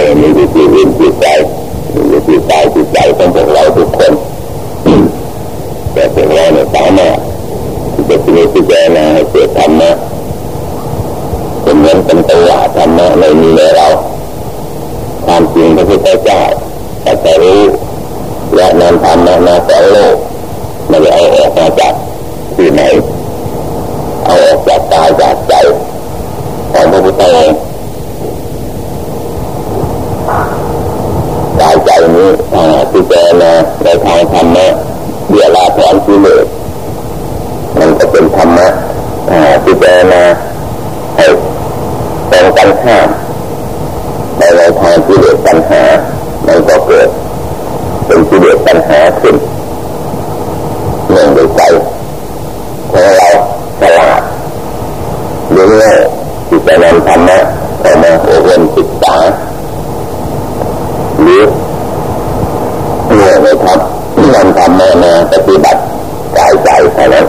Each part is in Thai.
แต่มีวิธีวิธีใจวิธีใจจิตใจของพวกเราทุกคนแต่พวกเราเนี่ยสามารถที่จะพิจารณาให้เกิดธรรมะเป็นเหมือนเป็นตัวธรรมะในมีในเราความจริงพระพุทธเจ้าแต่จะรู้และนำธรรมะมาสอนโลกไม่ได้เอาออกมาจากที่ไหนเอาออกจากกายจากใจของพระพุทธเจ้า ใจนี้ที่เจนะในทางธรรมะเดียลาถอนที่เลสมันก็เป็นธรรมะที่เจนะให้ตรงกันข้ามในในทางที่เลสปัญหามันก็เกิดเป็นที่เลสปัญหาขึ้นเนื่องด้วยใจของเราฉลาดหรือโง่ที่จะนำธรรมะเข้ามาอบรมศึกษาหรือ โง่ไม่ทำนำธรรมะมาปฏิบัติกายใจเท่านั้น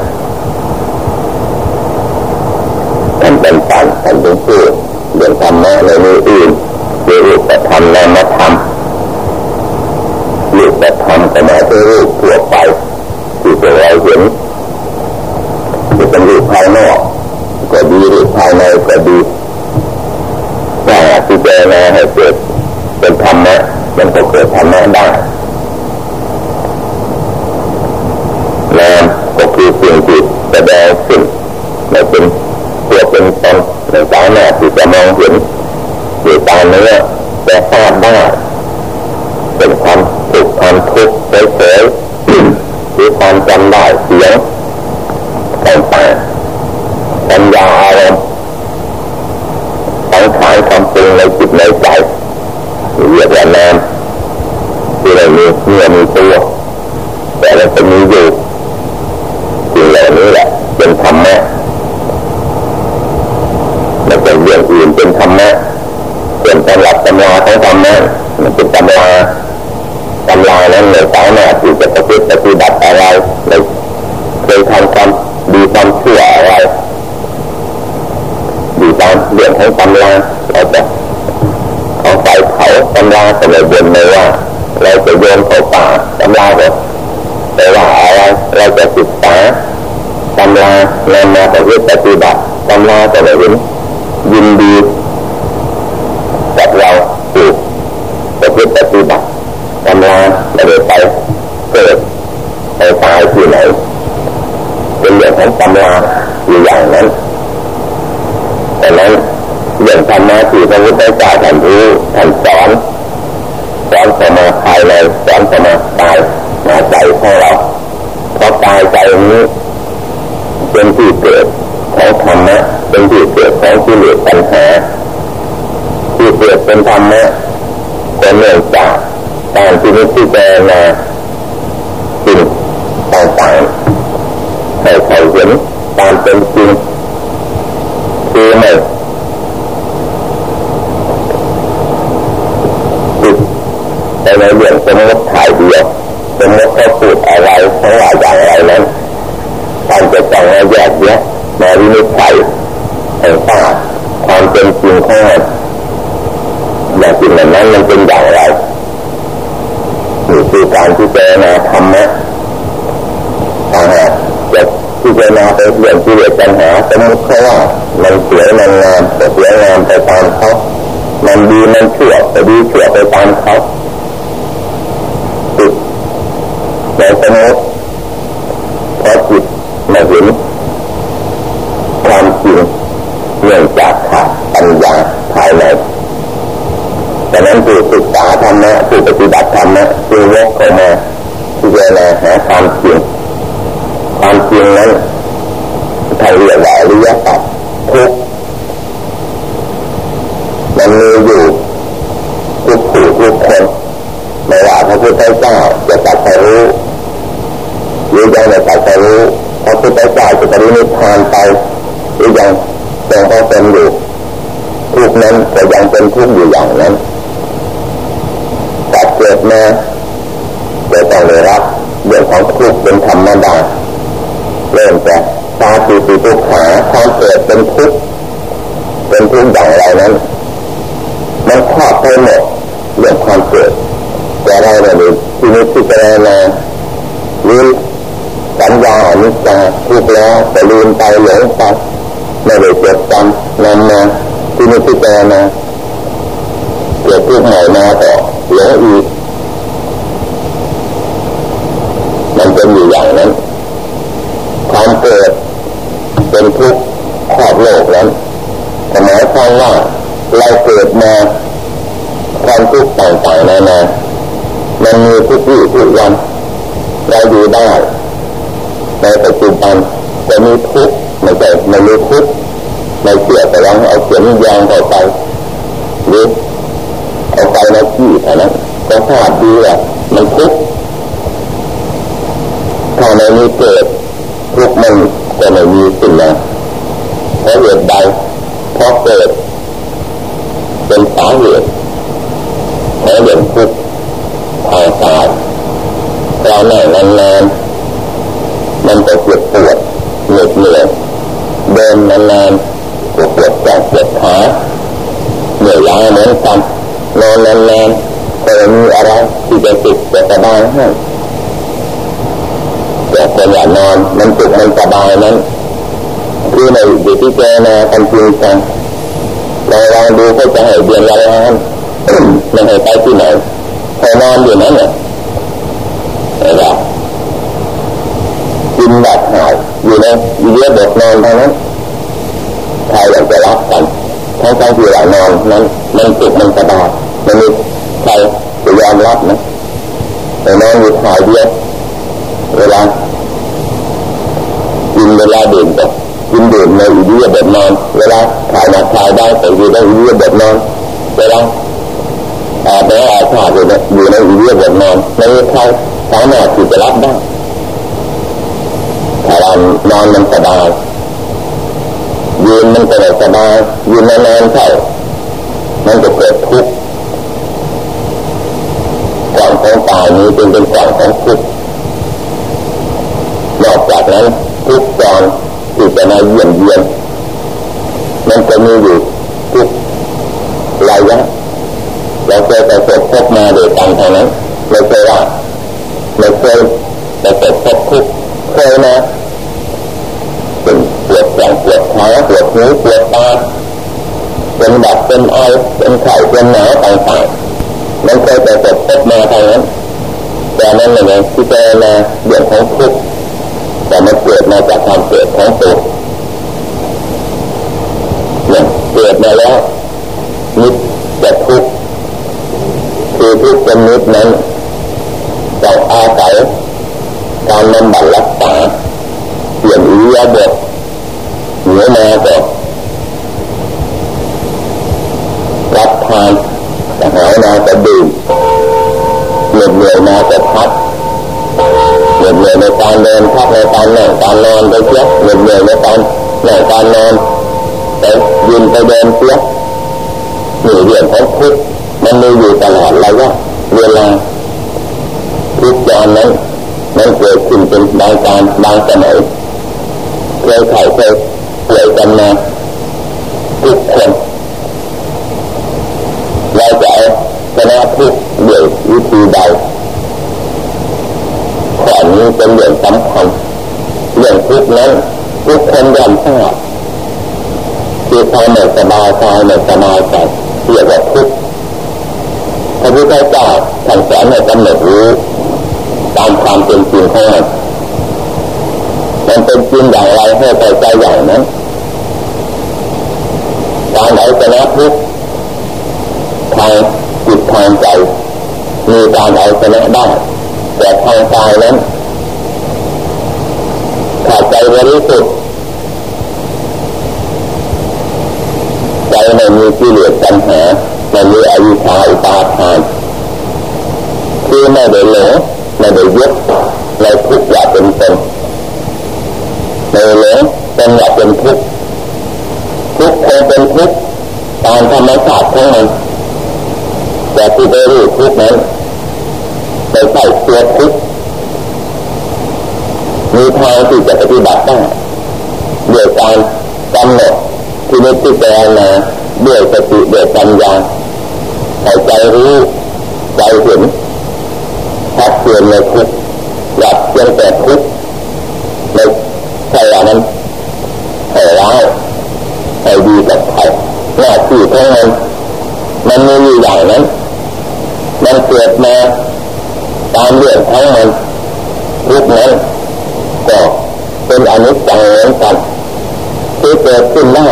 ท่านเป็นฝันท่านเป็นผู้เรื่องธรรมะในมืออื่นหรือรูปธรรมนามธรรมรูปธรรมก็หมายถึงรูปทั่วไปที่ตัวเราเห็นจะเป็นรูปภายนอกก็ดีรูปภายในก็ดีแต่ที่เจนาให้เกิดเป็นธรรมะมันก็เกิดธรรมะได้นามก็คือสิ่งที่แสดงสิ่งไม่เป็นตัวเป็นตน ในสายหน้าที่จะมองเห็นอยู่ตาเนื้อแต่ทราบได้เป็นความสุขความทุกข์เฉยๆหรือความจำได้เสียงต่างๆปัญญาอารมณ์สังขารความปรุงในจิตในใจเรียกว่านามที่เรามีเมื่อมีตัวแต่เราจะมีอยู่สิ่งเหล่านี้แหละเป็นธรรมะไม่เป็นเรื่องอื่นเป็นธรรมะเป็นตำรับตำราของธรรมะมันเป็นตำราตำรานั้นในสายหน้าที่จะประพฤติปฏิบัติอะไรในเคยทำความดีความชั่วอะไรดีตามเรื่องของตำราเราจะเอาไฟเผาตำราสมัยเย็นเลยว่าเราจะโยนเข้าป่าตำราก็แต่ว่าอะไรเราจะศึกษาตำรานำมาประพฤติปฏิบัติตำราแต่ละเห็นยินดีกับเราถูกประพฤติปฏิบัติตำรา ไม่ได้ไปเกิดไปตายที่ไหนเป็นเรื่องของตำราอยู่อย่างนั้นแต่นั้นเรื่องธรรมะที่พระพุทธเจ้าท่านรู้ท่านสอนสอนสมาภายในสอนสมาตายมาใจของเราเพราะตายใจนี้เป็นที่เกิดของธรรมะเป็นที่เกิดของกิเลสปัญหาที่เกิดเป็นธรรมะก็นเนื่องจาก การที่นิพพานาสิ่งต่างๆให้เขาเห็นตามเป็นจริงคือไม่ติดในในเรื่องสมมติถ่ายเดียวสมมติเขาพูดอะไรเขาว่ายอย่างไรนั้นท่านจะต้องมาแยกแยะมาวินิจฉัยให้ทราความเป็นจริงของมันอย่างจริงนั้นมันเป็นอย่างไรนี่คือการที่เจนา ธรรมะถ้าหากจะที่เจนาไปเรื่องที่เรียกปัญหาสมมติเขาว่ามันเสวยมันงามแต่เสวยงามไปตามเขามันดีมันเชั่วแต่ดีเชั่วไปตามเขาติดในสมมติพราะจิตมาเห็นความจริงเนื่องจากขาดปัญญาภายในดังนั้นผู้ศึกษาธรรมะผู้ปฏิบัติธรรมะจึงยกเข้ามา จารณาหาความจริงความจริงนั้นท่าเรียกว่าอริยสัจทุกมันมีอยู่ทุกผู้ทุกคนไม่ว่าพระพุทธเจ้าจะตัดสรู้หรือยังไม่ตัดสรู้พระพุทธเจ้าจะปรินิพพานไปหรือยังทรงพระเป็นอยู่ทุกนั้นก็ยังเป็นทุกอยู่อย่างนั้นตัดเกิดมา ต้องได้รับเรื่องของทุกข์เป็นธรรมดาเริ่มจากตาปีติทุกขาความเกิดเป็นทุกข์เป็นทุกข์อย่างไรนั้น มันครอบไปหมดเรื่องความเกิดแต่เราเนี่ยที่นี้พิจารณาหรือสัญญาอนิจจาทุกข์แล้วแต่ลืมไปหลงไปไม่ได้เก็ดจำนำมาที่นี้พิจารณาเกิดทุกข์ใหม่มาต่อแล้วอีก เป็นอยู่อย่างนั้น ความเกิดเป็นทุกข์ครอบโลกนั้นหมายความว่าเราเกิดมาความทุกข์ต่างๆนานามันมีทุกวี่ทุกวันเราอยู่ได้ในปัจจุบันจะมีทุกข์ไม่ใช่ไม่มีทุกข์ไม่เกี่ยวแต่ว่าเอาเข็มยางเข้าไปหรือเอาไปในที่เท่านั้นก็ทราบดีว่ามันทุกข์ ถ้าในนี้เกิดทุกมันก็ไม่มีสิ่งนั้นเพราะเหตุใดเพราะเกิด เป็นสาเหตุเพราะเรื่องทุกข์ทางกายเราแน่นานๆมันจะเจ็บปวดเหน็ดเหนื่อยเดินนานๆปวดปวดแขนปวดขาเหนื่อยล้าเหมือนกันนอนนานๆก็มีอะไรที่จะติดจะสบายให้ แต่คนอยากนอนมันติดมันสบายนั้น คือในอยู่ที่เจนากันจริงจังเราลองดูเขาจะให้เดือนละล้านไม่ให้ไปที่ไหนพอนอนอยู่นั้นเนี่ยนะครับกินแบบหายอยู่ในเยื่อบทนอนเท่านั้นใครอยากจะรับกันทั้งทั้งที่เรานอนนั้นมันสุขมันสบายมันมีใครจะยอมรับนะแต่นอนอยู่หายเดียว เวลากินเวลาดื่มก็กินดื่มในอิเดียแบบนอนเวลาถ่ายมาถ่ายได้แต่อยู่ในอิเดียแบบนอนเวลาอาบน้ำอาบน้ำอยู่ในอยู่ในอิเดียแบบนอนในใครสามาถที่จะรับได้ถ้าเรานอนมันสบายยืนมันก็ไม่สบายยืนนานๆเข้ามันจะเกิดทุกข์ก่อนของตายนี้เป็นเป็นก่อนของทุกข์ จากนั้นทุกตอนที่จะมาเยี่ยมเยียนมันจะมีอยู่ทุกระยะเราเคยไปพบพบมาโดยกันเท่านั้นไม่เคยว่าไม่เคยไปพบพบทุกเคยนะเป็นปวดแขนปวดขาปวดหูปวดตาเป็นแบบเป็นไอเป็นไข้เป็นหนาวต่างๆมันเคยไปพบพบมาเท่านั้นแต่นั้นเลยที่เจอมาเรื่องของทุกข์ แต่มันเกิดมาจากความเกิดของตัวเนี่ยเกิดมาแล้วนิดจะทุกข์คือทุกข์เป็นนิดนั้นเราอาศัยการนำบัตรรักษาเปลี่ยนอิริยาบถเหนือมาก็รับทานหายมาจะดื่มเหนื่อยมาจะพัก เหนื่อยเหนื่อยในการเดินพักในการนั่งการนอนไปเที่ยวเหนื่อยเหนื่อยในการนั่งการนอนไปยืนไปเดินเที่ยวนี่เรื่องของทุกมันมีอยู่ตลอดระยะเวลาทุกตอนนั้นมันเกิดขึ้นเป็นบางการบางสมัยเคยข่เคยป่วยกันมาทุกคนเราจะเอาชนะทุกด้วยวิธีใดข้อนี้เป็นเรื่องสำคัญเรื่องทุกนั้นทุกคนย่อมทราบคือความไม่สบายกายไม่สบายใจเรียกว่าทุกข์พระพุทธเจ้าท่านสอนให้กำหนดรู้ตามความเป็นจริงของมันมันเป็นจริงอย่างไรให้ใจใจอย่างนั้นการเอาชนะทุกข์ทางจิตทางใจมีการเอาชนะได้แต่ทางกายนั้นถ้าใจบริสุทธิ์ใจไม่มีกิเลสปัญหาไม่มีอวิชชาอุปาทานคือไม่ได้หลงไม่ได้ยึดในทุกอย่างเป็นตนไม่หลงเป็นอย่างเป็นทุกทุกคงเป็นทุกตามธรรมชาติของมันแต่ที่ได้รู้ทุกนั้นไม่ใช่ตัวทุกมีทางที่จะปฏิบัติได้ด้วยการกำหนด ที่นิพพานมาด้วยสติด้วยปัญญาใจรู้ใจเห็นชัดเจนในทุกหลับยังแต่ทุกในใช่ว่านั้นให้ร้ายให้ดีกับใครหน้าที่ของมันมันไม่มีอย่างนั้นมันเกิดมาตามเรื่องทั้งมันทุกนั้นก็เป็นอนิจจังเหมือนกันที่เกิดขึ้นได้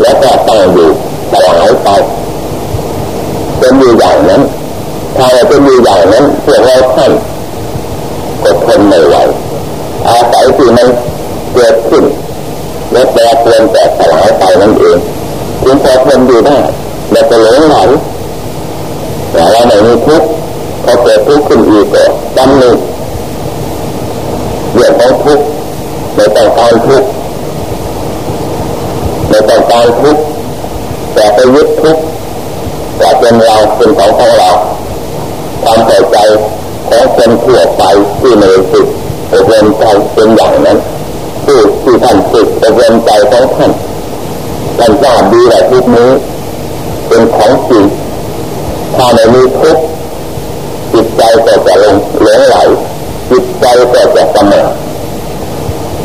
แล้วก็ตั้งอยู่สลายไปเป็นอยู่อย่างนั้นถ้าเราเป็นอยู่อย่างนั้นพวกเราท่านก็ทนไม่ไหวอาศัยที่มันเกิดขึ้นแล้วแปรเปลี่ยนแตกสลายไปนั่นเองจึงพอทนอยู่ได้แล้วก็หลงไหลแต่เราไม่มีทุกข์พอเกิดทุกข์ขึ้นอีกก็จำหนึ่งเรื่องของทุกข์ไม่ต้องการทุกข์ ต้องการทุกข์แต่ไปยึดทุกข์ว่าเป็นเราเป็นของของเราความเข้าใจของคนทั่วไปที่ในสุดอบรมใจเป็นอย่างนั้นผู้ที่ท่านฝึกอบรมใจของท่านท่านทราบดีว่าทุกนี้ เป็นของจริงถ้าไม่มีทุกข์จิตใจก็จะลงหลงไหลจิตใจก็จะสมอ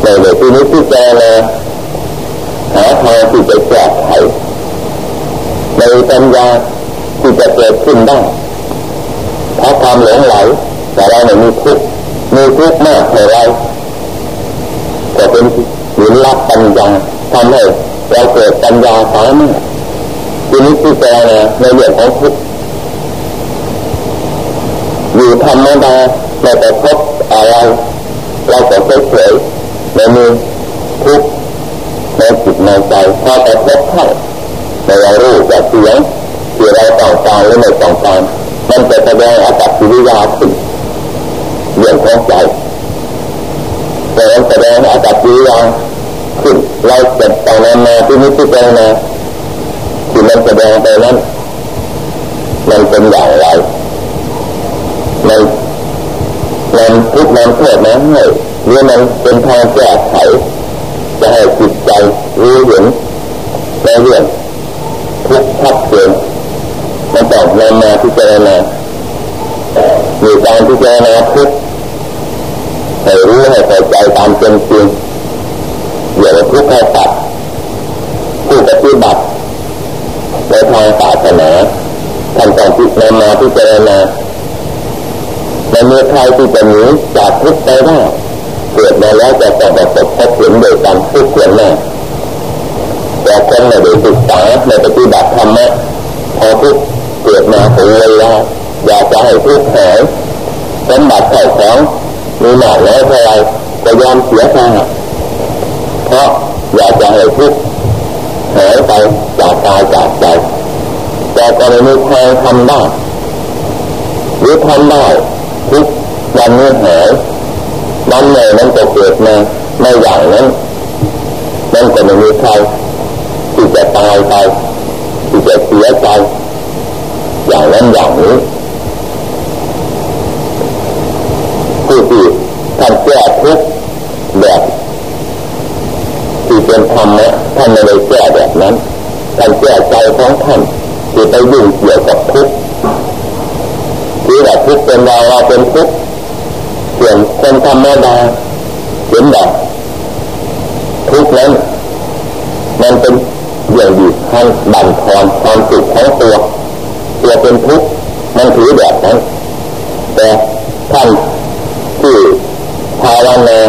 ในเรื่องที่นี้ที่แกเลย ทางที่จะแก้ไขในปัญญาที่จะเกิดขึ้นได้เพราะความหลงไหลแต่เราไม่มีทุกมีทุกมากเท่าไรก็เป็นหินรับปัญญาทำให้เราเกิดปัญญาสามารถทีนี้ที่แกเนี่ยในเรื่องของทุกอยู่ธรรมดาไม่ไปพบอะไรเราก็เฉยๆไม่มีทุกข์ ในในใจพอไปพบเข้าในเรารู้จากเสียงที่เราต้องการหรือไม่ต้องการมันจะแสดงอาการกิริยาขึ้นเรื่องของใจแต่มันแสดงอาการกิริยาขึ้นเราจะต้องนำมาที่นี้ที่แปลงมาที่มันแสดงไปนั้นมันเป็นอย่างไรในนำทุกนำโทษนั้นให้หรือมันเป็นทางแก้ไขจะให้จิตใจ รู้เห็นในเรื่องทุกชัดเจนมันต้องนำมาพิจารณามีการพิจารณาทุกให้รู้ให้เข้าใจตามเป็นจริงอย่าทุกข์ให้ตัดผู้ปฏิบัติในทางศาสนาท่านต้องพิจารณาพิจารณาในเมื่อใครที่จะหนีจากทุกข์ไปได้เกิดมาแล้วจะต้องประสบพบเห็นโดยการทุกข์เกิดแน่ แต่คนไม่ได้ศึกษาไม่ปฏิบัติธรรมะพอทุกเกิดมาถึงเวลาอยากจะให้ทุกหายสมบัติเข้าของมีหนาแล้วเท่าไรก็ยอมเสียค่าเพราะอยากจะให้ทุกหายไปจากกายจากใจแต่กรณีทางทำได้หรือทำได้ทุกวันนี้หายวันไหนมันก็เกิดมาไม่อย่างนั้นมันก็ไม่มีใคร ที่จะตายไปที่จะเสียใจอย่างนั้นอย่างนี้ผู้ที่ท่านแก้ทุกแบบที่เป็นธรรมะท่านไม่ได้แก้แบบนั้นท่านแก้ใจของท่านที่ไปยุ่งเกี่ยวกับทุกที่แบบทุกเป็นเราเราเป็นทุกส่วนคนธรรมดาเห็นแบบทุกนั้นมันเป็น ย่างดีท่านบั่นทอนความสุขของตัว ตัวเป็นทุกข์มันถือแบบนั้นแต่ท่านที่ภาวนา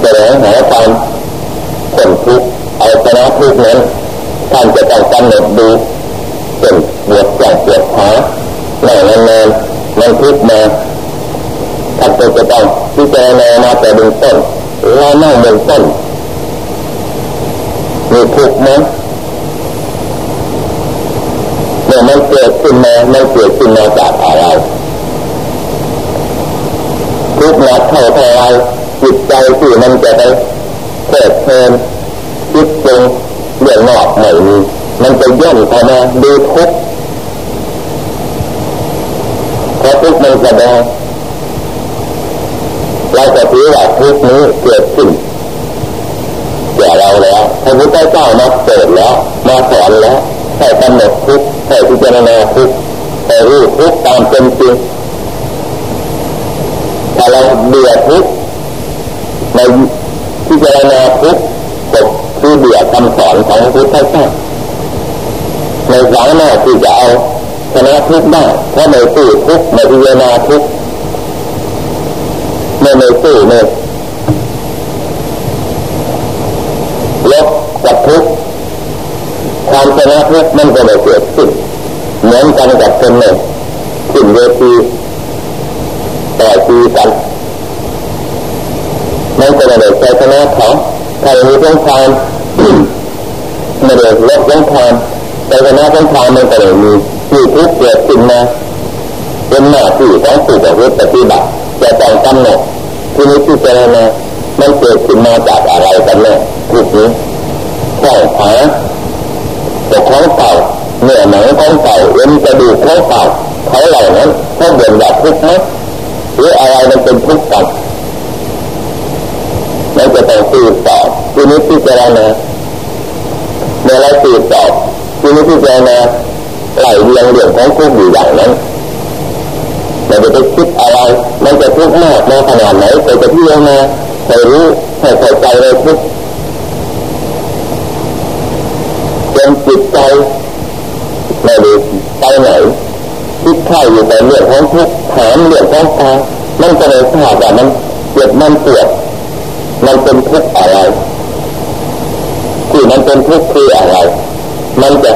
แสดงหาความผลทุกข์เอาชนะทุกข์นั้นท่านจะต้องกำหนดดูเป็นปวดแขนปวดขาหนั่งนานๆมันทุกข์มาท่านจะต้องพิจารณามาแต่เบื้องต้นเรานั่งเบื้องต้น มีทุกข์ไหมเมื่อมันเกิดขึ้นมามันเกิดขึ้นมาจากอะไรทุกข์นักเท่าเท่าไรจิตใจที่มันจะไปเกิดเพลินคิดปรุงเรื่องนอกไม่มีมันจะย่นเข้ามาดูทุกข์เพราะทุกข์มันแสดงเราจะถือว่าทุกข์นี้เกิดขึ้น ก่เราแล้วพระพุทธเจ้ามาเกิดแล้วมาสอนแล้วให้กำหนดทุกให้พิจารณาทุกให้รู้ทุกตามเป็นจริงถ้าเราเบื่อทุกในพิจารณาทุกจบคือเบื่อคำสอนของพระพุทธเจ้าในสายหน้าที่จะเอาชนะทุกได้เพราะในตู้ทุกในพิจารณาทุกในในตู้เนี่ย นะทุกมันก็ไม่เกิดขึ้นเหมือนกันกับคนหนึ่งขึ้นเวทีต่อตีกันมันก็ไม่ได้ใช้ชนะเขาใครมีสงครามไม่ได้ลบสงครามแต่ชนะสงครามมันก็เลยมีมีทุกเกิดขึ้นมาเป็นหน้าที่ของผู้ปฏิบัติจะต้องกำหนดที่นี้ที่เจรณามันเกิดขึ้นมาจากอะไรกันแน่ทุกนี้ข้อหา แต่ของเก่าเนื้อหนังของเก่าเอ็นกระดูกของเก่าเขาเหล่านั้นเขาเดินแบบทุกข์ไหมหรืออะไรมันเป็นทุกข์กันมันจะต้องสืบสอบทีนี้ที่เจรณาเมื่อเราสืบสอบทีนี้ที่เจรณาไหลเรียงเรื่องของทุกข์อยู่อย่างนั้นเราจะไปคิดอะไร มันจะทุกข์มากมาขนาดไหนเราจะที่ยังมาให้รู้ให้เข้าใจเลยทุกข์ จนจิตใจไม่ได้ไปไหนคิดข้าอยู่แต่เรื่องของทุกข์ถามเรื่องของตามันก็เลยทราบว่ามันเจ็บมันปวดมันเป็นทุกข์อะไรที่มันเป็นทุกข์คืออะไร มันจะ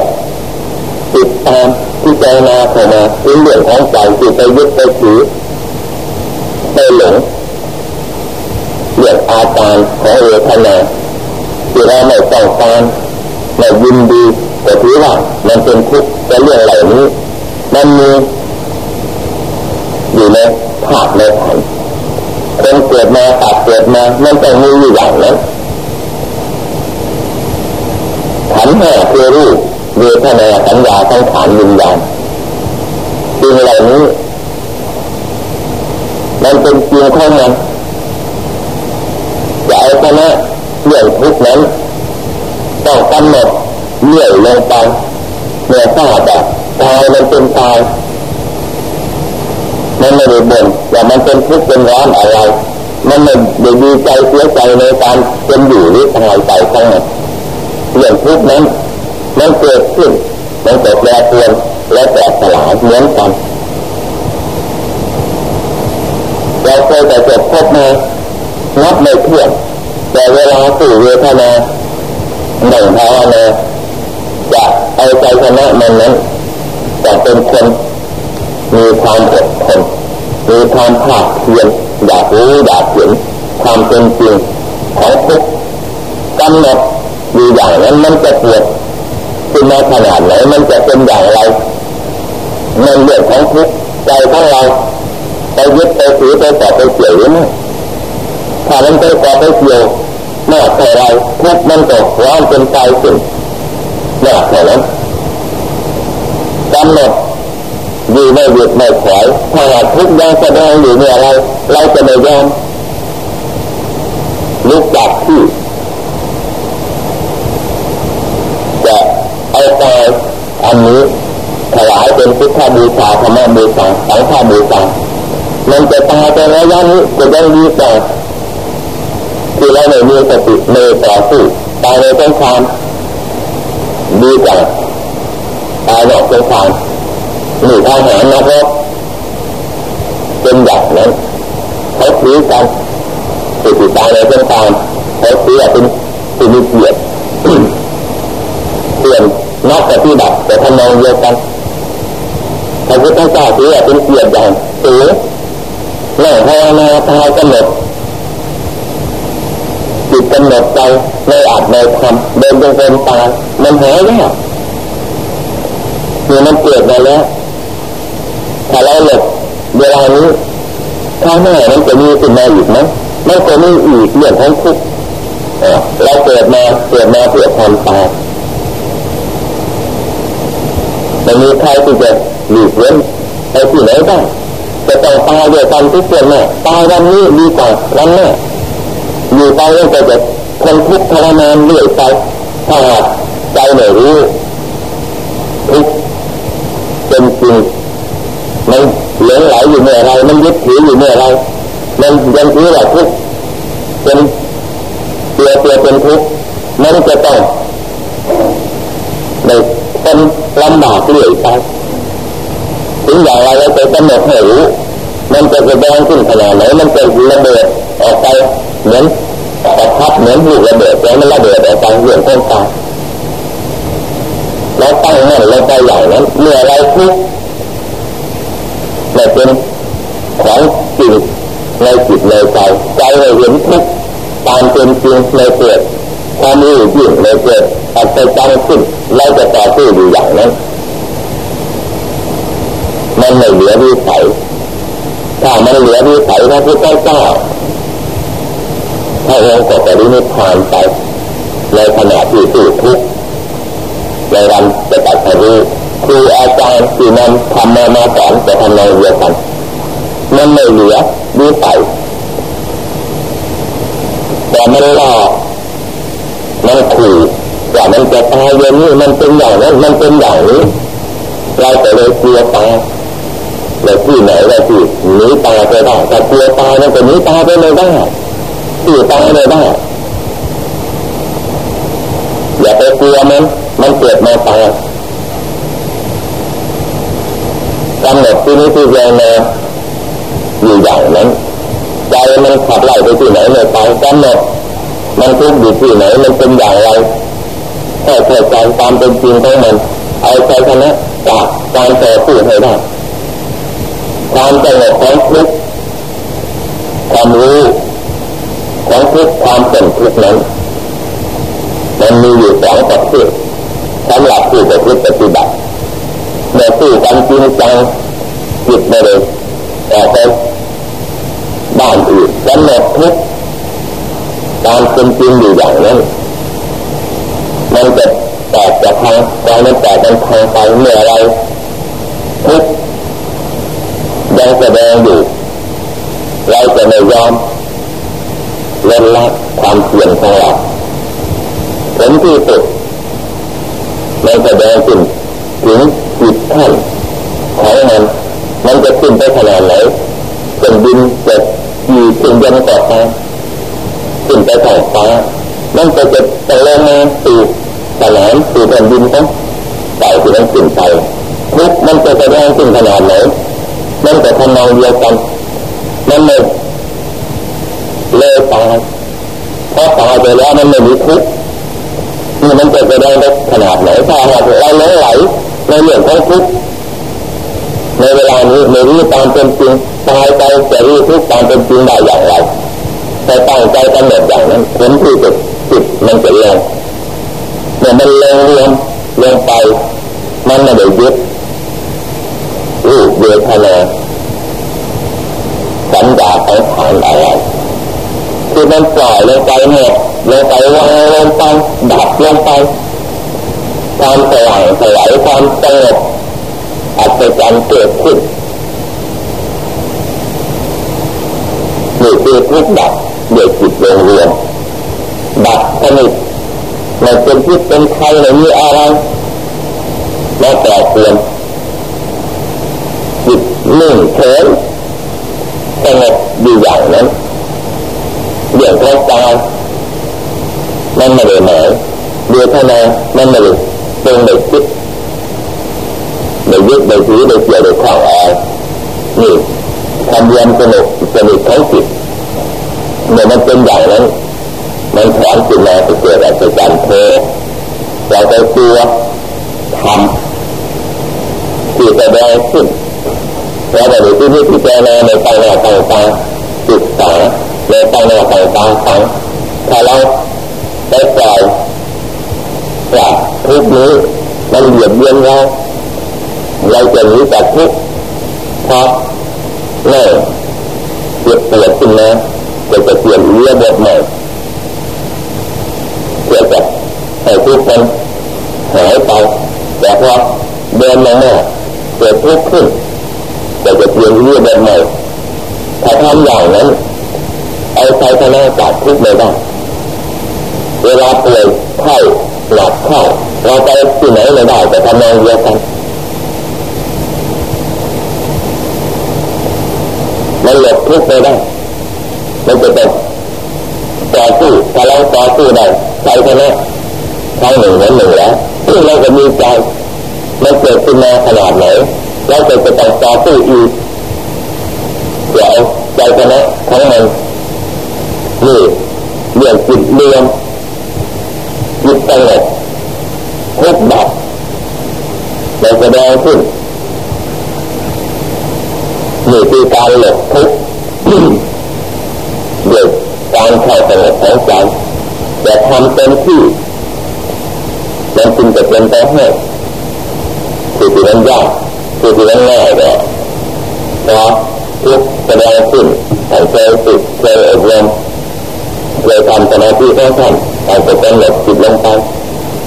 ติดตามที่ใจนาเข้ามาถึงเรื่องของใจที่ไปยึดไปถือไปหลงเรื่องอาการของเวทนาที่เราไม่ต้องการ ไม่ยินดีแต่ถือว่ามันเป็นทุกข์แต่เรื่องเหล่านี้ มันมีอยู่ในภาพในขันคนเกิดมาตัดเกิดมามันต้องมีอยู่อย่างนั้นขันห้าคือรูปเวทนาสัญญาสังขารวิญญาณสิ่งเหล่านี้มันเป็นจริงของมันจะเอาชนะเรื่องทุกข์นั้นต้องกำหนด เลื่อยลงไปเมื่อทราบแบบตายมันเป็นตายมันไม่ได้บ่นว่ามันเป็นทุกข์เป็นร้อนอะไร มันไม่ได้ดีใจเสียใจในการเป็นอยู่หรือตายไปทั้งนั้นเรื่องทุกข์นั้นมันเกิดขึ้นมันเกิดแปรเปลี่ยนและแตกสลายเหมือนกันเราเคยแต่จบพบมานับไม่เที่ยงแต่เวลาสู่เวทนาหนึ่งภาวนาจะ เอาใจชนะมันนั้นจะเป็นคนมีความอดทนมีความภาคเพียรอยากรู้อยากเห็นความเป็นจริงของทุกกำหนดอยู่อย่างนั้นมันจะปวดขึ้นมาขนาดไหนมันจะเป็นอย่างไรมันเรื่องของทุกใจของเราไปยึดไปถือไปต่อไปเกี่ยวหรือไม่ถ้ามันไปต่อไปเกี่ยวมากเท่าไรทุกมันตกร้อนเป็นใจขึ้น มากเท่านั้นกำหนดอยู่ไม่หยุดไม่ถอยถ้าหากทุกอยังแสดงอยู่เนี่ยอะไรเราจะไม่ยอมลุกจากที่จะเอาตายอันนี้ถวายเป็นพุทธบูชาธรรมบูชาสังฆบูชามันจะตายไประยะนี้จะยังดีกว่าที่เราไม่มีสติในต่อสู้ตายในสงคราม ดีกว่าตายนอกสงครามหนีทหารนะครับเป็นอย่างนั้นเขาถือกันติดติดตายในสงครามเขาถือเป็นเป็นเกียรติเปลี่ยนนักปฏิบัติแต่ทำนองเดียวกันพระพุทธเจ้าถือเป็นเกียรติอย่างสูงแม่ภาวนาตายกำหนด กำหนดใจในอาจในธรรมเดินจงกรมตายมันหายแล้วนี่มันเกิดมาแล้วถ้าเราหลบเวลานี้ข้างหน้ามันจะมีขึ้นมาอีกไหมไมันก็มีอีกเรื่องของทุกข์เราเกิดมาเกิดมาเพื่อความตายไม่มีใครที่จะหลีกเล่นไปที่ไหนได้จะต้องตายด้วยกันทุกคนแน่ตายวันนี้ดีกว่าวันหน้า อยู่ไปก็จะคนทุกข์ทรมานเรื่อยไปถ้าใจไม่รู้ทุกเป็นจริงมันเหลงไหลอยู่เมื่อไรมันยึดถืออยู่เมื่อไรมันยังถือว่าทุกเป็นตัวตัวเป็นทุกมันจะต้องในเรื่อยไปถึงอย่างไรเราจะกำหนดให้รู้มันจะแสดงขึ้นขนาดไหนมันจะระเบิดออกไปเหมือน ประทับเหมือนลูกระเบิดแล้วมันระเบิดออกไปเรื่องของตาเราตั้งมั่นเราไปอย่างนั้นเมื่อไรทุกข์ไม่เป็นของจริงในจิตในใจใจเราเห็นทุกตามเป็นจริงในเกิดความรู้จริงในเกิดอัศจรรย์ขึ้นเราจะต่อสู้อยู่อย่างนั้นมันไม่เหลือวิสัยถ้ามันเหลือวิสัยพระพุทธเจ้า ถ้าองค์ก็จะได้นิพพานไปในขณะที่สู้ทุกข์ในวันจะตัดสู้ครูอาจารย์ที่นำทำมามาสอนจะทำในเดียวกันมันไม่เหลือวิสัยแต่มันหลอกมันขู่ว่ามันจะตายอย่างนี้มันเป็นอย่างนั้นมันเป็นอย่างนี้เราจะเลยกลัวตายเราที่ไหนเราที่หนีตายไปได้แต่กลัวตายมันก็หนีตายไปไม่ได้ที่ตายไม่ได้อย่าไปกลัวมันมันเกิดมาตายกำหน ดที่นี้ที่เจมาอยู่อย่างนั้นใจมันขับไล่ไปที่ไหนไม่ไปกำหนดมันทุกข์อยู่ที่ไหนมันเป็นอย่างไรแค่เข้าใจตามเป็นจริงของมันเอาใจชนะจากการต่อสู้ให้ได้ความสงบของทุกข์ความรู้ของทุกข์ความเป็นทุกข์นั้นมันมีอยู่สองประเภทสำหรับผู้ปฏิบัติเมื่อสู้กันจริงจัง จิตไม่ได้ออกไปบ้านอื่นกำหนดทุกตามเป็นจริงอยู่อย่างนั้นมันจะแตกจากทางกายมันแตกเป็นทางไปเมื่อไรทุกยังแสดงอยู่เราจะไม่ยอมเล่นละความเพียรของเราผลที่สุดมันแสดงขึ้นถึงจิตท่านของมัน จะขึ้นไปขนาดไหนเป็นดินจะอยู่ถึงยันก่อฟ้าขึ้นไปท้องฟ้ามันจะจะจะลงมาสู่สนามสู่แผ่นดินของใส่ที่มันขึ้นไปทุกมันจะแสดงขึ้นขนาดไหนมันจะทำนองเดียวกันมันไม่เลยตายเพราะตายไปแล้วมันไม่มีทุกข์นี่มันจะแสดงได้ขนาดไหนถ้าหากเราหลงไหลในเรื่องของทุกข์ ในเวลานี้ไม่รู้ตามเป็นจริงตายไปจะรู้ทุกตามเป็นจริงได้อย่างไรแต่ตั้งใจกำหนดอย่างนั้นผลที่สุดจิตมันจะลงเมื่อมันลงรวมลงไป มันไม่ได้ยึดรูปเวทนาสัญญาของฐานอะไรคือมันปล่อยลงไปเนี่ยลงไปวางลงไปดับลงไปความสว่างสลายความสงบ อัศจรรย์เกิดขึ้นนี่คือทุกดับเด็กจิตลงรวมดับสนิทไม่เป็นพิษเป็นไข้ไม่มีอะไรแล้วแปรเปลี่ยนจิตนิ่งเฉยสงบอยู่อย่างนั้นเรื่องของกายมันไม่ได้หมายเดือดเท่านั้นมันไม่ได้ตรงในคิด ในยึดในถือในเกี่ยวในข้องอะไรนี่ทำยันสนุกสนุกของจิตเมื่อมันเป็นอย่างนั้นมันถอนจิตมาไปเกิดอะไรกันเทเราไปตัวทำที่แสดงขึ้นเราไปดูที่นี่ที่เจรในต่างหน้าต่างตาศึกษาในต่างหน้าต่างตาฟังถ้าเราได้ปล่อยจากทุกนี้มันเหยียบเยียนเรา เราจะหนีจากทุกเพราะเน่เจ็บปวดขึ้นมาจะจะเปลี่ยนเรื่องบทใหม่เกี่ยวกับให้ทุกคนหายไปแต่พอเดินมาหน้าเกิดทุกข์ขึ้นจะจะเปลี่ยนเรื่องบทใหม่ถ้าทำอย่างนั้นเอาใจชนะจากทุกข์ไม่ได้เวลาป่วยไข้หนักเข้าเราไปที่ไหนไม่ได้แต่ทำนองเดียวกัน มันหลบทุกข์ไม่ได้มันจะต้องต่อสู้ถ้าเราต่อสู้ได้ใจชนะครั้งหนึ่งเหมือหนึ่งแล้วที่เราก็มีใจมันเกิดขึ้นมาขนาดไหนแล้วจะจะต้องต่อสู้อีกเดี๋ยวใจชนะทั้งมันนี่เรื่องจิตเรียมจิตสงบทุกดับเราแสดงขึ้น นี่คือการหลบทุกข์ด้วยการเข้าสงบของใจแต่ทำเต็มที่มันจึงจะเป็นไปให้คือที่นั้นยากคือที่นั้นง่ายเนี่พราะทุกแสดงขึ้นแต่เคยฝึกเคยอบรมเคยทำสมาธิของท่านการจะกำหนดจิตลงไป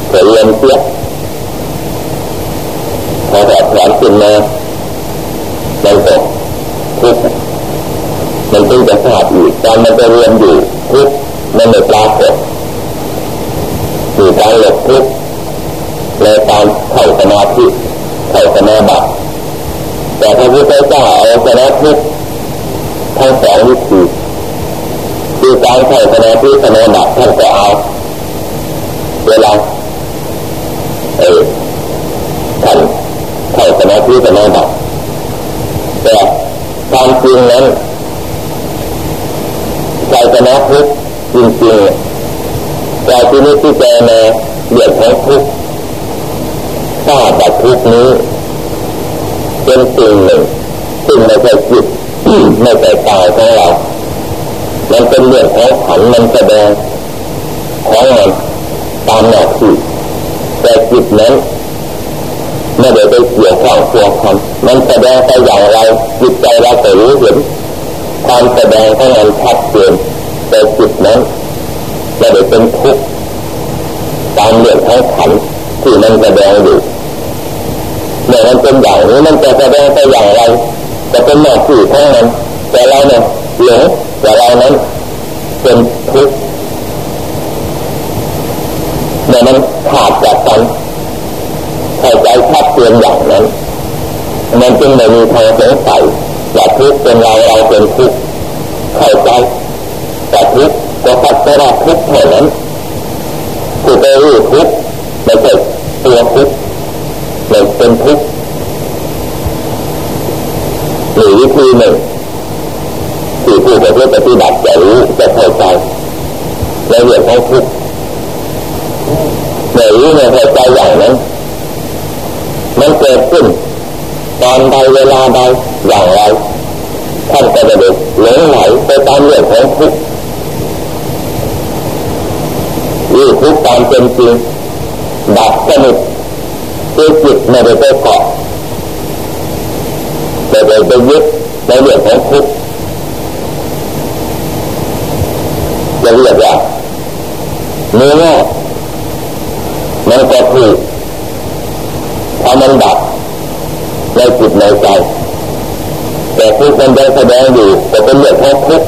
เคยเรียนเสียพอแบบแผนขึ้นมามันก็ ทุกมันจึงจะทราบอีกการมันจะเรียนอยู่ทุกมันไม่ปรากฏมีการหลบทุกในการเข้าสมาธิเข้าสมาบัติแต่พระพุทธเจ้าเอาสมาธิทั้งสองวิธีคือการเข้าสมาธิสมาบัติท่านก็เอาเวลาเออท่านเข้าสมาธิสมาบัติแต่ ความจริงนั้นใจสมาธิจริงๆเราที่นี้ที่เจในเรื่องของทุกข์ทราบทุกนี้ เป็นสิ่งหนึ่งซึ่งไม่ใช่จิตไม่ใช่ตายของเรา มันเป็นเรื่องของขันมันแสดงของมันตามหน้าที่แต่จิตนั้น ไม่ได้ไปเกี่ยวข้องตัวความมันแสดงไปอย่างไรจิตใจเราจะรู้เห็นความแสดงของมันชัดเจนแต่จิตนั้นไม่ได้เป็นทุกข์ตามเรื่องของขันที่มันแสดงอยู่เมื่อมันเป็นอย่างนี้มันจะแสดงไปอย่างไรจะเป็นหน้าที่ของมันแต่เราเนี่ยหลงแต่เรานั้นเป็นทุกข์เมื่อมันขาดจากกัน เข้าใจชัดเจนอย่างนั้นมันจึงไม่มีทางสงสัยว่าทุกเป็นเราเราเป็นทุกเข้าใจแต่ทุกก็พัฒนาทุกเท่านั้นคือไปรู้ทุกไม่ใช่ตัวทุกข์ไม่เป็นทุกหรือวิธีหนึ่งที่ผู้ปฏิบัติจะรู้จะเข้าใจในเรื่องของทุกข์ไม่รู้ไม่เข้าใจอย่างนั้น มันเกิดขึ้นตอนใดเวลาใดอย่างไรท่านก็จะด็กหลงไหลไปตามเรื่องของทุกข์รู้ทุกข์ตามเป็นจริงดับสนิทคือจิตไม่ได้ไปเกาะไม่ได้ไปยึดในเรื่องของทุกข์จะเรียกว่าเนื้อมันก็ถูกพอมันดับ ในจิตในใจแต่ทุกมันได้แสดงอยู่ก็เป็นเรื่องของทุก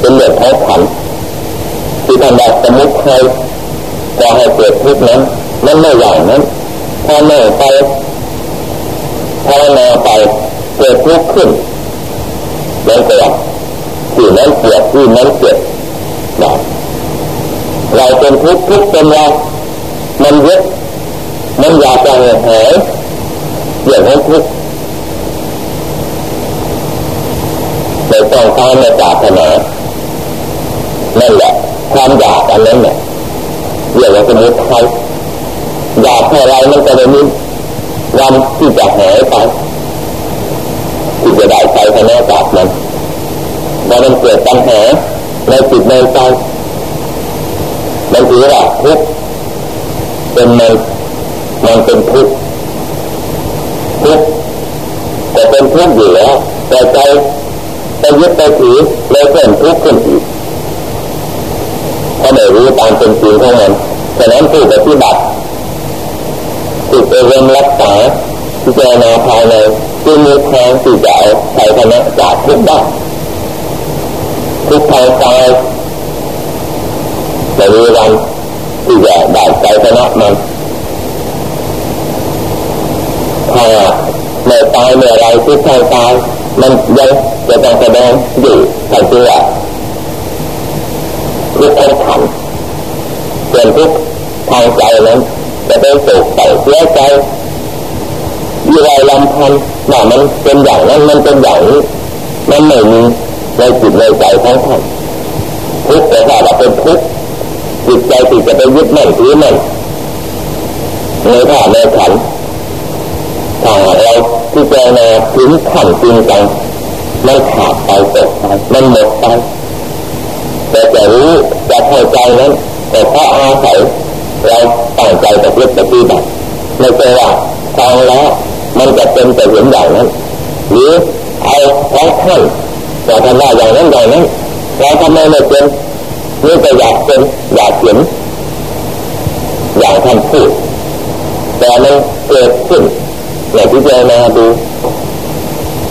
เป็นเรื่องของขันที่ทำแบบสมุทไทยก็ให้เกิดทุกข์นั้นมันไม่อย่างนั้นพอแม่ไปพอแม่ไปเกิดทุกข์ขึ้นนั่นก็ที่นั้นปวดที่นั้นเจ็บเราเป็นทุกข์ทุกข์เป็นเรามันยึดมันอยากจะหาย อย่างนั้นทุกข์ในต้องการในศาสนานั่นแหละ ความอยากอันนั้นเนี่ยเรียกว่าสมุทัยอยากเท่าไรมันก็เลยมีวันที่จะหายไปที่จะได้ใจชนะจากมันพอมันเกิดปัญหาในจิตในใจมันถือว่าทุกข์เป็นมันมันเป็นทุกข์ ทุกข์ก็เป็นทุกข์อยู่แล้วแต่ใจไปยึดไปถือเลยเพิ่มทุกข์ขึ้นอีกถ้าไม่รู้ตามเป็นจริงของมันฉะนั้นผู้ปฏิบัติจิตเองรักษาที่เจนาภายในจึงมีทางที่จะเอาชัยชนะจากทุกได้ทุกทางกายไม่มีวันที่จะได้ชัยชนะมันาเมื่อตายเมื่อไรทุกทางกายมันยังจะต้องแสดงอยู่ทันทีว่าทุกข์ขันส่วนทุกทางใจนั้นจะเป็นสุขใส่เสียใจทันว่ามันเป็นอย่างนั้นมันเป็นอย่างนี้มันไม่มีในจิตในใจของท่านทุกข์แต่ว่าเป็นทุกข์จิตใจที่จะไปยึดมั่นถือมั่นในท่าในขัน ถ้าเราที่เจอมาถึงขั้นจริงจังมันขาดไปตกไปมันหมดไปแต่จะรู้จะเข้าใจนั้นแต่เพราะอาศัยเราตั้งใจจะยึดปฏิบัติไม่ใช่ว่าฟังแล้วมันจะเป็นแต่เห็นอย่างนั้น หรือเอาของท่านจะทำได้อย่างนั้นอย่างนั้นเราทำไมไม่เป็นนี่จะอยากเป็นอยากเห็นอย่างท่านพูดแต่มันเกิดขึ้น อย่าที่จะมาดู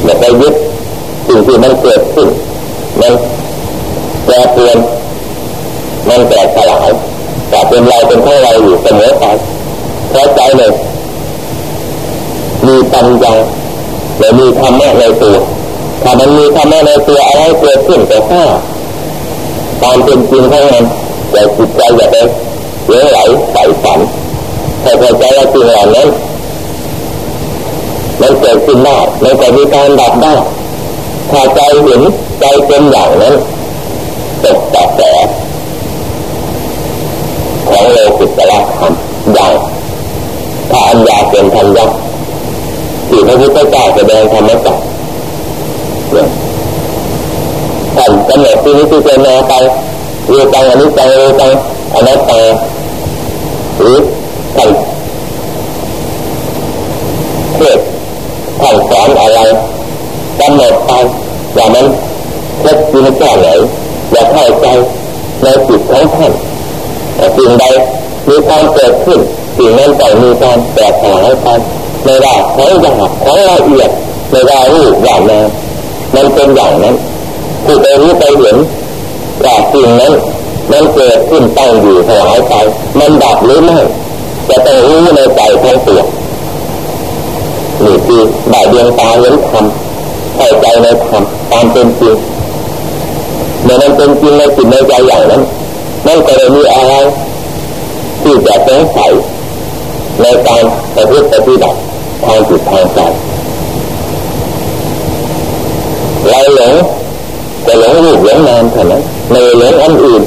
อย่าไปยึดสิ่งที่มันเกิดขึ้นมันแปรเปลี่ยนมันแตกสลายแต่เป็นเราเป็นของเราอยู่เสมอไปเพราะใจเลยมีปัญญาหรือมีธรรมะในตัวถ้ามันมีธรรมะในตัวอะไรเกิดขึ้นแต่ถ้าตามเป็นจริงของมันแต่จิตใจอย่าไปเลี้ยงไหลใส่ฝันให้เข้าใจว่าจริงเหล่านั้น มันเกิดขึ้นได้มันก็มีการดับได้ถ้าใจเห็นใจเป็นอย่างนั้นตกกระแสของโลกุตละธรรมอย่างถ้าอัญญาเป็นทันยักที่พระพุทธเจ้าแสดงธรรมจักท่านกำหนดที่นี้ที่เจนาไปเรื่องตังอันนี้ตังเรื่องตังอนัตตาหรือท่านเทศท่านส อะไรกำหนดไปว่ามันเท็จจริงแค่ไหนอย่าเข้าใจในจิตของท่านสิ่งใดมีความเกิดขึ้นสิ่งนั้นต้องมีการแตกต่างไปในว่าของหยาบของละเอียดในว่ารูปอย่างนั้นมันเป็นอย่างนั้นผู้ไปรู้ไปเห็นว่าสิ่งนั้นมันเกิดขึ้นตั้งอยู่ถวายไปมันดับหรือไม่จะต้องรู้ในใจของตัว นี่คือได้ดวงตาเห็นธรรมเข้าใจในธรรมตามเป็นจริงเมื่อมันเป็นจริงในจิตในใจอย่างนั้นนั่นก็เลยมีอะไรที่จะสงสัยในการประพฤติปฏิบัติทางจิตทางใจเราหลงแต่หลงรูปหลงนามเท่านั้นในหลงอันอื่น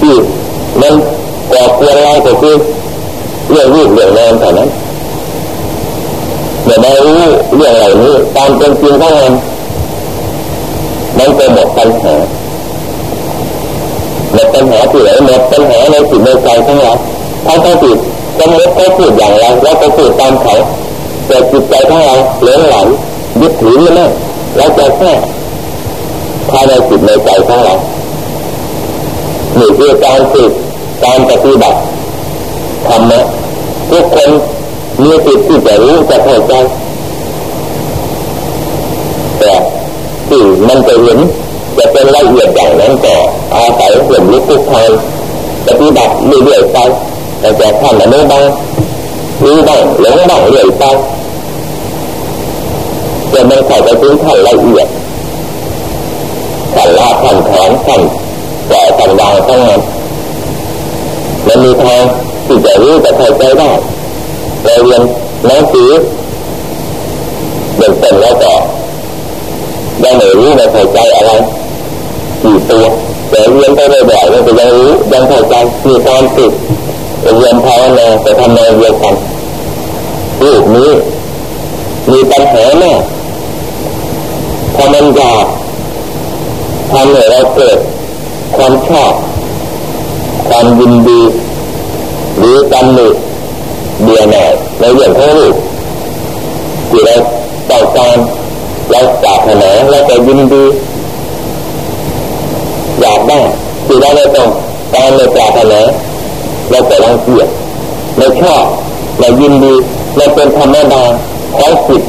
ที่มันก่อเกิดเราก็คือเรื่องรูปเรื่องนามเท่านั้นเมื่อเรารู้เรื่องเหล่านี้ตามเป็นจริงของมันมันจะหมดปัญหาหมดปัญหาที่ไหนหมดปัญหาในจิตในใจของเราทั้งทั้งจิตจะไม่ได้พูดอย่างไรแล้วก็พูดตามเขาแต่จิตใจของเราเลื่อนไหลยึดถือไม่ได้เราจะแค่ภายในจิตในใจของเราหนึ่งคือการฝึกการปฏิบัติธรรมะทุกคนมีจิตที่จะรู้จะเข้าใจแต่ที่มันจะเห็นจะเป็นละเอียดอย่างนั้นก็อาศัยเห็นลุกทุกทางปฏิบัติเรื่อยๆไปแต่จะทำอะไรบ้างรู้บ้างหลงบ้างเรื่อยไปจะมันเข้าไปถึงขั้นละเอียดขั้นละขั้นถอนขั้นแก่ขั้นวางทั้งนั้นมันมีทางที่จะรู้จะเข้าใจได้เราเรียนหนังสือเด็กเป็นแล้วก็ยังไม่รู้ไม่เข้าใจอะไรกี่ตัวแต่เรียนไปได้แบบมันก็ยังรู้ยังเข้าใจมีความติดเรียนภาวนาแต่ ทำในเดียวกันรูปนี้ มีปัญหาแน่พอมันอยากทำให้เราเกิดความชอบ ความยินดี หรือตำหนิเบียหน่อยในเรื่องของรูปที่เราต้องการเราปรารถนาเราจะยินดี อยากได้ที่เราไม่ต้องการไม่ปรารถนาเราจะรังเกียจ ไม่ชอบไม่ยินดีเราเป็นธรรมดาของจิต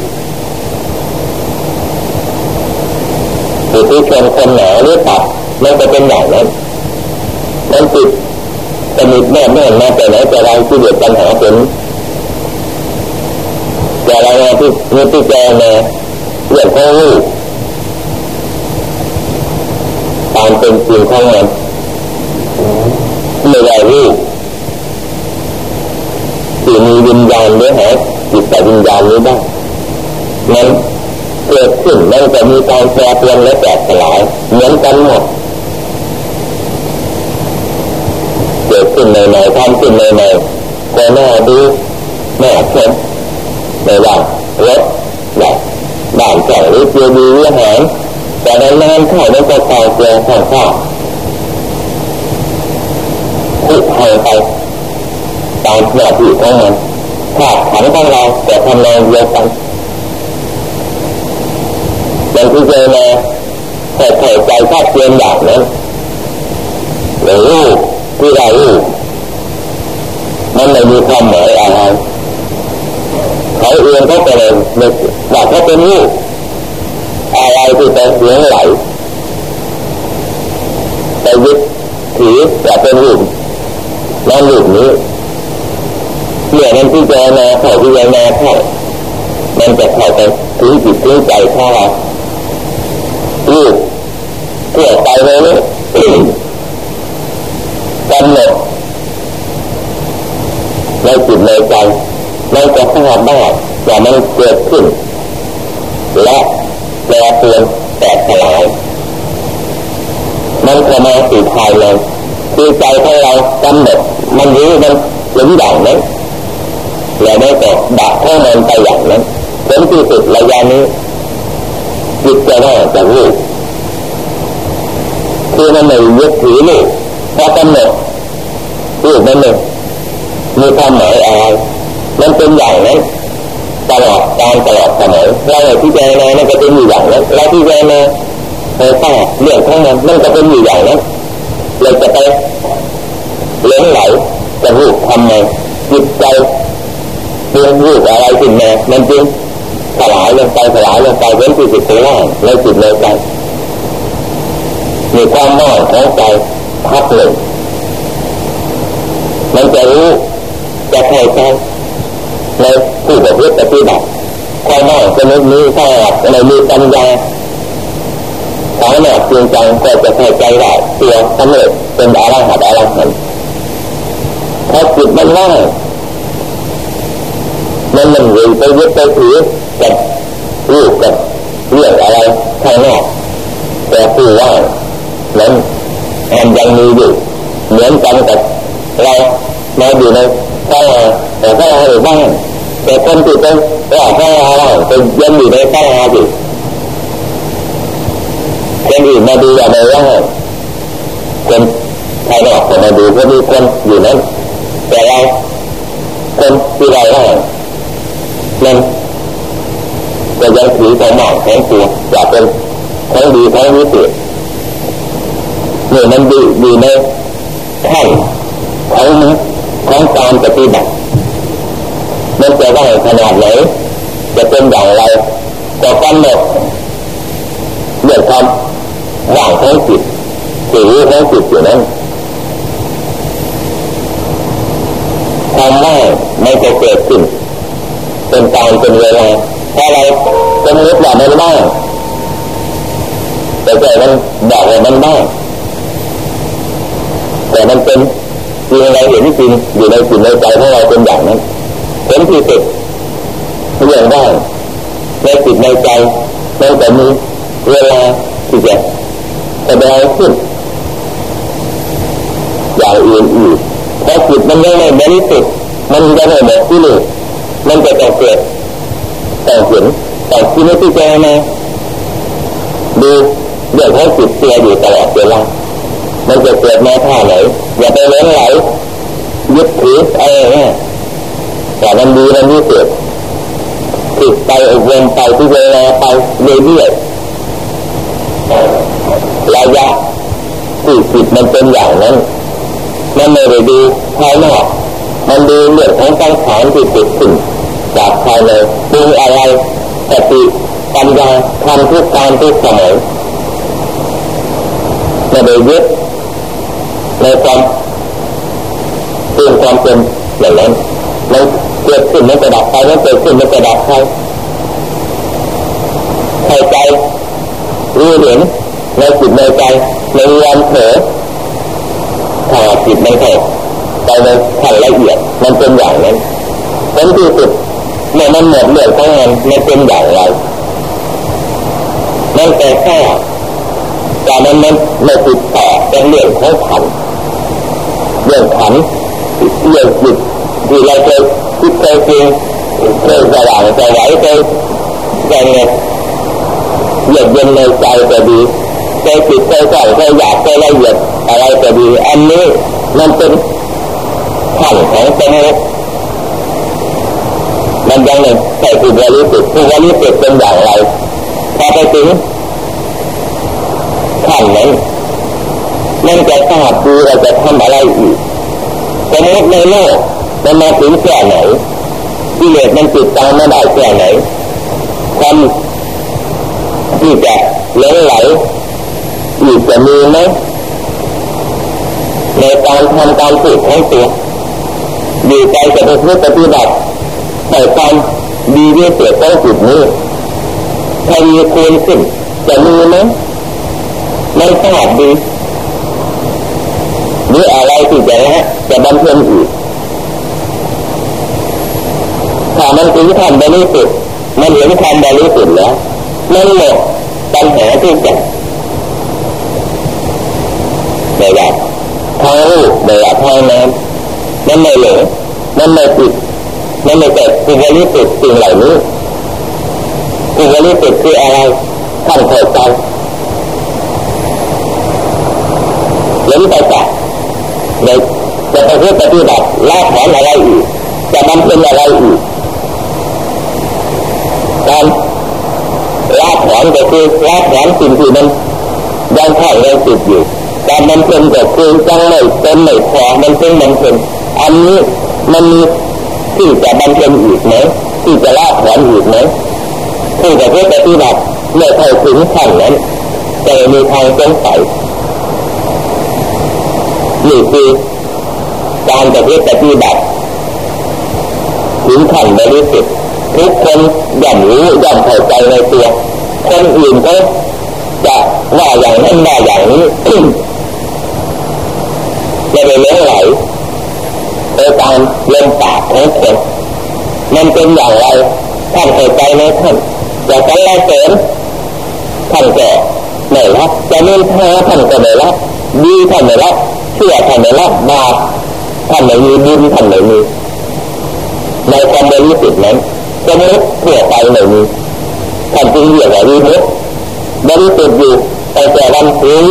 ผู้ที่ชนคนหนาหรือตัดมันจะเป็นอย่างนั้นมันติดสนิทแน่แน่มาแต่ไหนแต่ไรที่เดือดปัญหาเป็นแต่เราที่มีที่แจมาเรื่องของลูกตามเป็นจริงของมันไม่ได้ลูกที่มีวิญญาณหรือหาจิตแต่วิญญาณนี้ได้นั้นเกิดขึ้นมันจะมีการแปรเปลี่ยนและแตกสลายเหมือนกันหมดเกิดขึ้นในในทำขึ้นในในก็น่าดูน่าชมในว่ารถใหญ่บ้านจ่หรือเจียดีวิหารแต่ในนานเข้ามันก็เก่าเกลียวข้างข้าที่ทางไปตามหน้าที่ของมัน ถ้าขันของเราแต่ทำงานเดียวกันอย่างที่เจอมาแต่ใส่ใจชัดเจนอย่างนั้นหรือรูปที่เรารูปมันไม่มีความหมายอะไรเขาเองเขาก็เลยว่าเขาเป็นรูปอะไรที่เป็นเสียงไหลไปยึดถือว่เป็นรูปนั่นรูปนี้ เมื่อมันพิจารณาเข้าพิจารณาเข้ามันจะเข้าไปถึงจิตถึงใจขอรารูปทั่วไปเลยนี่กำหนดในจิตในใจมันจะทราบได้ว่ามันเกิดขึ้น และแปรเปลี่ยนแตกสลายมันเข้ามาสู่ภายในคือใจของเรากำหนดมันรู้มันหลงอย่างนั้น แล้วได้ก็ดับข้อมันไปอย่างนั้นผลที่สุดระยะนี้จิตจะได้จะรู้คือมันไม่ยึดถือลูกพอกำหนดลูกมันหนึ่งมีความหมายอะไรมันเป็นอย่างนั้นตลอดการตลอดสมัยเราที่เจนามันก็เป็นอยู่อย่างนั้นเราที่เจนาเออทราเรื่องของมันมันก็เป็นอยู่อย่างนั้นเราจะไปเลี้ยงไหลจะรู้ทำไงจิตใจ เรื่องรูปอะไรขึ้นมามันจึงสลายลงไปสลายลงไปเว้นที่จิตไปว่างในจิตในใจมีความน่อยของใจพักหนึ่งมันจะรู้จะเข้าใจในผู้ปฏิบัติปฏิบัติความน่อยจะไม่มีถ้าในมีปัญญาสามารถจริงจังก็จะเข้าใจได้เตัวสำเร็จเป็นอรหัตอรหันต์พอจิตมันว่าง มันมันอยู่ไปยึดไปถือกับรูปกับเรื่องอะไรข้างนอกแต่ผู้ว่างนั้นมันยังมีอยู่เหมือนกันกับเราเราอยู่ในข้างแต่ข้างหรือบ้างแต่คนที่เป็นว่าข้างเราเป็นยังอยู่ในข้างอยู่คนอื่นมาดูอะไรว่าคนภายนอกมาดูก็มีคนอยู่นั้นแต่เราคนที่เราว่า นั้นก็ยังถือของหมองของตัวอยากเป็นของดีของวิเศษนี่มันดีดีในขั้นของของการปฏิบัติมันจะได้ขนาดไหนจะเป็นอย่างไรก็กำหนดเรื่องความว่างของจิตถือของจิตอยู่นั้นความว่างไม่จะเกิดขึ้น เป็นการเป็นเวลาถ้าเราสมมติว่ามันบ้างแต่ใจมันบอกว่ามันบ้างแต่มันเป็นจริงอะไรเห็นจริงอยู่ในจิตในใจของเราเป็นอย่างนั้นผลที่สุดเรื่องบ้างในจิตในใจมันจะมีเวลาที่จะแสดงขึ้นอย่างอื่นอีกเพราะจิตมันยังไม่บริสุทธิ์มันยังไม่หมดที่นี่ มันจะต้องเกิดต้องเห็นต้องคิดไม่พิจารณาดูเรื่องของจิตเสียอยู่ตลอดเวลามันจะเกิดมาท่าไหนอย่าไปเล้นไหลยึดถืออะไรเนี่ยแต่มันดีมันดีเกิดติดไปเวนไปที่เวลาไปเรื่อยๆระยะที่จิตมันเป็นอย่างนั้นมันไม่ได้ดูภายนอกมันดูเรื่องของสังขารที่ติดขึ้น จากภายในดูอะไรสติปัญญาทำทุกการทุกสมัยไม่ได้ยึดในความเป็นความเป็นอย่างนั้นมันเกิดขึ้นมันจะดับไปมันเกิดขึ้นมันจะดับไปใส่ใจรู้เห็นในจิตในใจในวันเผลอถ้าจิตไม่เข้าไปในขั้นละเอียดมันเป็นอย่างนั้นผลที่สุด เมื่อมันหมดเรื่องของมันมันเป็นอย่างไรมันแต่แค่แต่มันมันไม่ติดต่อเป็นเรื่องของขันเรื่องขันเรื่องจิตที่เราเคยคิดเคยจริงเคยสว่างสวัยเคยใจเนี่ยเยือกเย็นในใจก็ดีเคยจิตเคยใส่เคยอยากเคยละเอียดอะไรก็ดี อันนี้มันเป็นขันของสมุท มันยังหนึ่ใส่ผู้บริสุทธิ์ผู้บริสุทธิ์เป็นอย่างไรพอไปถึงขั้นนั้นมันจะทราบดีเราจะทำอะไรอีกสมมติในโลกมันมาถึงแค่ไหนที่เลสมันติดตามมาได้แค่ไหนความที่จะเลี้ยงไหลอีกจะมีไหมในการทำการฝึกของตัวดีใจจะเป็นผู้ปฏิบัติ ใส่ความดีวยเสียต้องจุดนี้ถ้ามีคูณขึ้นจะมีไหมไม่ทราบดีหรืออะไรที่จะนะจะบำเพ็ญอีกถ้ามันถึงความบริสุทธิ์มันเห็นความบริสุทธิ์แล้วมันหมดปัญหาที่จะไม่ได้ทางรูปไม่ได้ทางน้ำมันไม่เหลือมันไม่ติด มันไม่เกิดสิ่งบริสุทธิ์สิ่งเหล่านี้สิ่งบริสุทธิ์คืออะไรท่านเข้าใจเห็นไปจากในจะไปพื่อปฏิบัติละถอนอะไรอีกจะบำเพ็ญอะไรอีกการละถอนก็คือละถอนสิ่งที่มันยังข้างยังติดอยู่การบำเพ็ญก็คือจังไม่เป็นไม่พอมันเป็นบำเพ็ญอันนี้มันมี ที่จะบำเพ็ญอีกไหมที่จะละถอนอีกไหมที่จะเพื่อปฏิบัติเมื่อเข้าถึงขั้นนั้นจะมีทางสงสัยนี่คือการจะเทปฏิบัติถึงขั้นบริสุทธิ์ทุกคนย่อมรู้ย่อมเข้าใจในตัวคนอื่นก็จะว่าอย่างนั้นว่าอย่างนี้จะไปเลี้ยงไหล ไปตามลมปากของคนมันเป็นอย่างไรท่านเข้าใจไหมท่านอยากจะละเสริมท่านก็ไม่รับจะเน้นแพ้ท่านก็ไม่รับดีท่านไม่รับเชื่อท่านไม่รับบาปท่านไม่มีบุญท่านไม่มีในความบริสุทธิ์นั้นสมมติทั่วไปไม่มีท่านจึงเรียกว่าวิมุตบริสุทธิ์อยู่แต่แต่วันรู้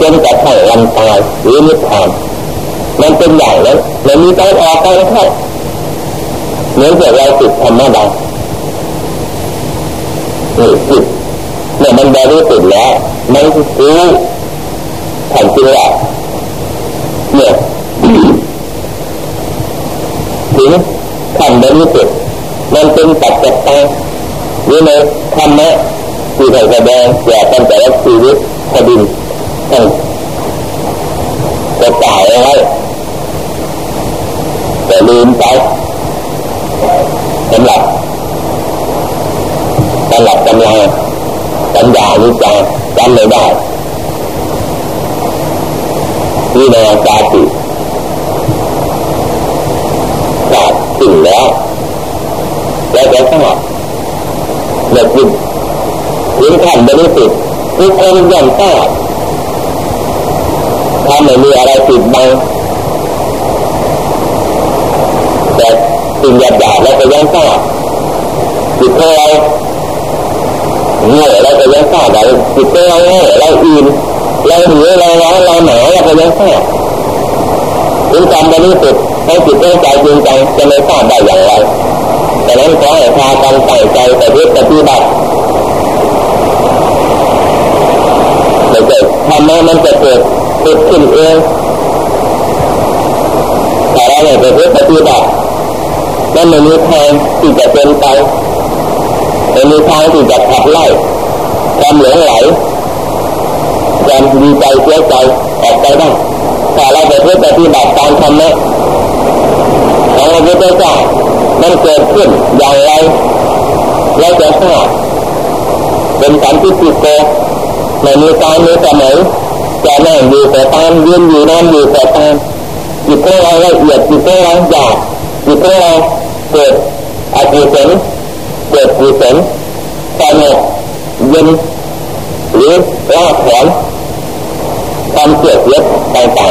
จนกระทั่งวันตายหรือนิพพานมันเป็นอย่างนั้น มันมีการออกการเข้าเหมือนกับเราติดธรรมดานี่จิตเมื่อมันบริสุทธิ์แล้วมันรู้ท่านจึงว่าเนี่ยถึงท่านบริสุทธิ์มันเป็นปัจจัยหรือในธรรมะที่ท่านแสดงแก่กันแต่ละชีวิตพดินท่านจะจายเอาไว้ แต่ลืมไปสำหรับสำหรับกำลังสัญญานิจาจำไม่ได้ที่ในอาการติทราบสิ่งแล้วแล้วจะทราบเมื่อจิตถึงขั้นบริสุทธิ์ทุกคนย่อมทราบถ้าไม่มีอะไรติดบังแต่ สิ่งหยาบหยาบเราก็ยังทราบจิตเราเงื่อยเราก็ยังทราบแต่จิตเราเงื่อยเราอินเราหิวเราร้อนเราหนาวเราก็ยังทราบถึงการบริสุทธิ์ให้จิตตั้ใจจริงจังจะไม่ทราบได้อย่างไรแต่นั้นขอให้พากันใส่ใจแต่เพื่อปฏิบัติไม่เกิดทำให้มันจะเกิดเกิดขึ้นเองแต่เราไม่ไปเพื่อปฏิบัติ นั่นไม่มีทางที่จะเป็นไปไม่มีทางที่จะขับไล่ความหลงไหลความดีใจเสียใจออกไปได้ถ้าเราไปเพื่อปฏิบัติตามธรรมะของพระพุทธเจ้ามันเกิดขึ้นอย่างไรเราจะทราบเป็นสันติสุโกไม่มีการมีสมัยจะนั่งอยู่แต่ตามยืนอยู่นั่งอยู่แต่ตามจิตของเราละเอียดจิตของเราหยาบ จิตของเราเกิดอากุศลเกิดกุศลสงบเย็นหรือลากถอนความเกลียดเย็ดต่า